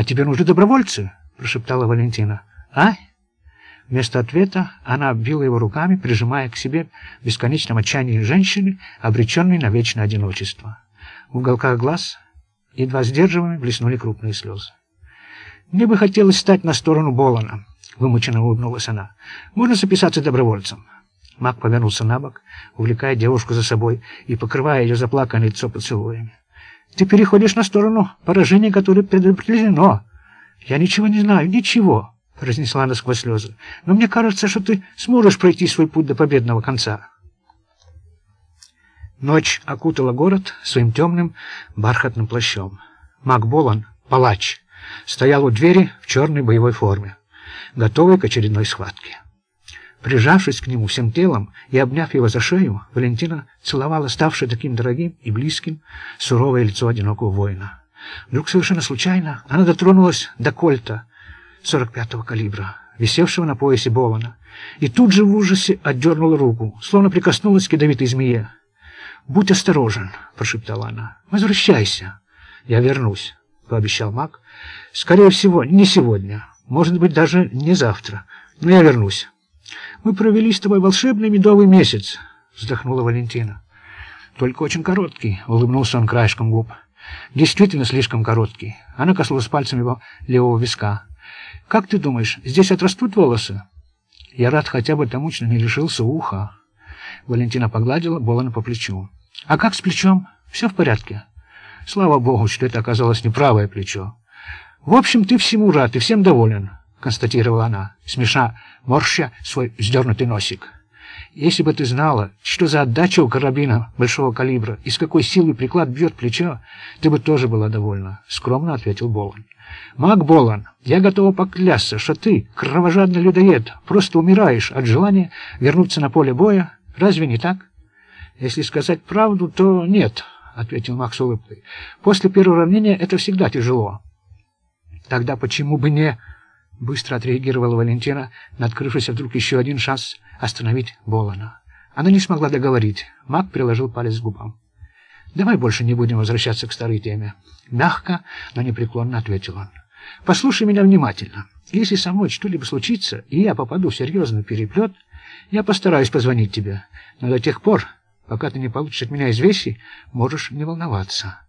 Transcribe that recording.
«А тебе нужны добровольцы?» — прошептала Валентина. «А?» Вместо ответа она обвила его руками, прижимая к себе в бесконечном отчаянии женщины, обреченной на вечное одиночество. В уголках глаз, едва сдерживаемыми, блеснули крупные слезы. «Мне бы хотелось стать на сторону Болана», — вымученно улыбнулась она. «Можно записаться добровольцем?» Мак повернулся на бок, увлекая девушку за собой и покрывая ее заплаканное лицо поцелуями. «Ты переходишь на сторону поражения, которое предопределено. Я ничего не знаю, ничего» произнесла она сквозь слезы. «Но мне кажется, что ты сможешь пройти свой путь до победного конца». Ночь окутала город своим темным бархатным плащом. Макболан, палач, стоял у двери в черной боевой форме, готовый к очередной схватке. Прижавшись к нему всем телом и обняв его за шею, Валентина целовала ставшее таким дорогим и близким суровое лицо одинокого воина. Вдруг совершенно случайно она дотронулась до кольта, 45-го калибра, висевшего на поясе Болана, и тут же в ужасе отдернула руку, словно прикоснулась к ядовитой змее. «Будь осторожен», — прошептала она. «Возвращайся». «Я вернусь», — пообещал маг. «Скорее всего, не сегодня, может быть, даже не завтра, но я вернусь». «Мы провели с тобой волшебный медовый месяц», — вздохнула Валентина. «Только очень короткий», — улыбнулся он краешком губ. «Действительно слишком короткий». Она коснулась пальцем его левого виска. Как ты думаешь, здесь отрастут волосы? Я рад хотя бы тому, что не лишился уха. Валентина погладила Болана по плечу. А как с плечом? Все в порядке? Слава богу, что это оказалось не правое плечо. В общем, ты всему рад и всем доволен, констатировала она, смеша морща свой вздернутый носик. Если бы ты знала, что за отдача у карабина большого калибра и с какой силой приклад бьет плечо, ты бы тоже была довольна, — скромно ответил Болан. Мак Болан, я готова поклясться, что ты, кровожадный людоед, просто умираешь от желания вернуться на поле боя. Разве не так? Если сказать правду, то нет, — ответил Мак с улыбкой. После первого ранения это всегда тяжело. Тогда почему бы не... Быстро отреагировала Валентина, надкрывшись вдруг еще один шанс остановить Болана. Она не смогла договорить. Мак приложил палец к губам. «Давай больше не будем возвращаться к старой теме». Мягко, но непреклонно ответил он. «Послушай меня внимательно. Если со мной что-либо случится, и я попаду в серьезный переплет, я постараюсь позвонить тебе. Но до тех пор, пока ты не получишь от меня известий, можешь не волноваться».